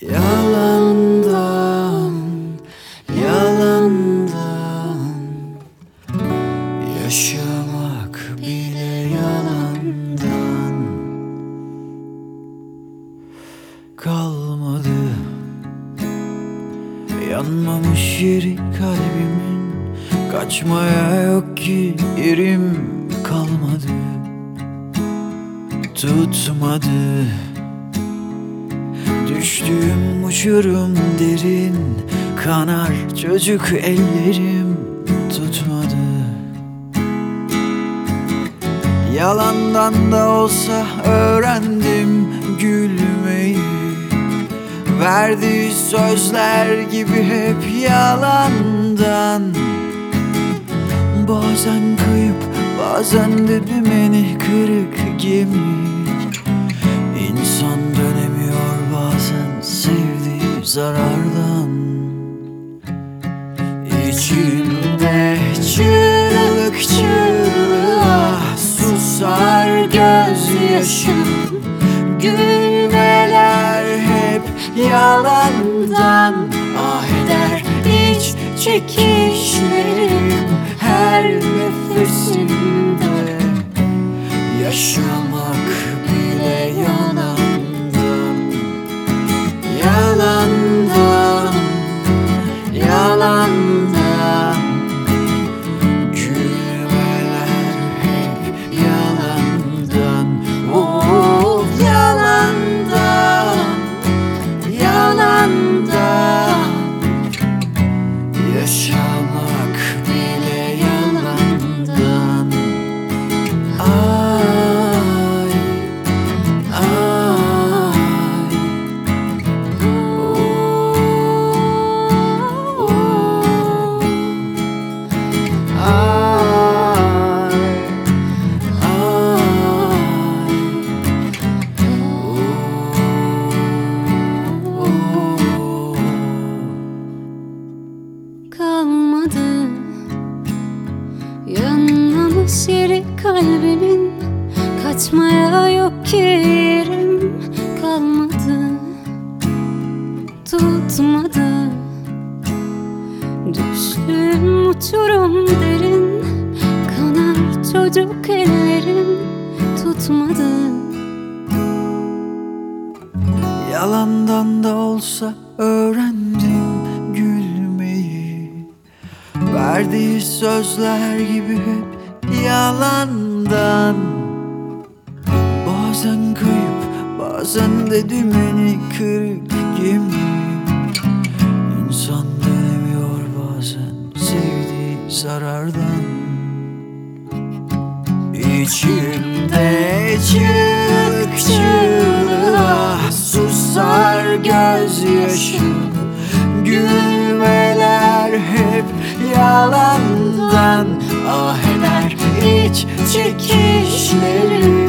Yalandan, yalandan. Yaşamak bile yalandan. Kalmadı. Yanmamış yeri kalbimin. Kaçmaya yok ki yerim kalmadı. Tutmadı Düştüğüm uçurum derin Kanar çocuk ellerim tutmadı. Yalandan da olsa öğrendim gülmeyi. Verdiği sözler gibi hep yalandan. Bazen kayıp bazen de dümeni kırık gemi. İnsan dönemiyor bazen sevdiği zarardan. İçimde çığlık çığlığa susar gözyaşım. Gülmeler hep yalandan. Ah eder iç çekişlerim her nefesimde. Yaşamak kalmadı Yanmamış yeri kalbimin Kaçmaya yok yerim kalmadı. Tutmadı. Düştüm uçurum derin Kanar çocuk ellerim tutmadı. Yalandan da olsa öğrendim Verdiği sözler gibi hep yalandan. Bazen kayıp bazen de dümeni kırık gemi İnsan dönemiyor bazen sevdiği zarardan. İçimde çığlık çığlığa susar gözyaşım yalandan ah eder iç çekişlerim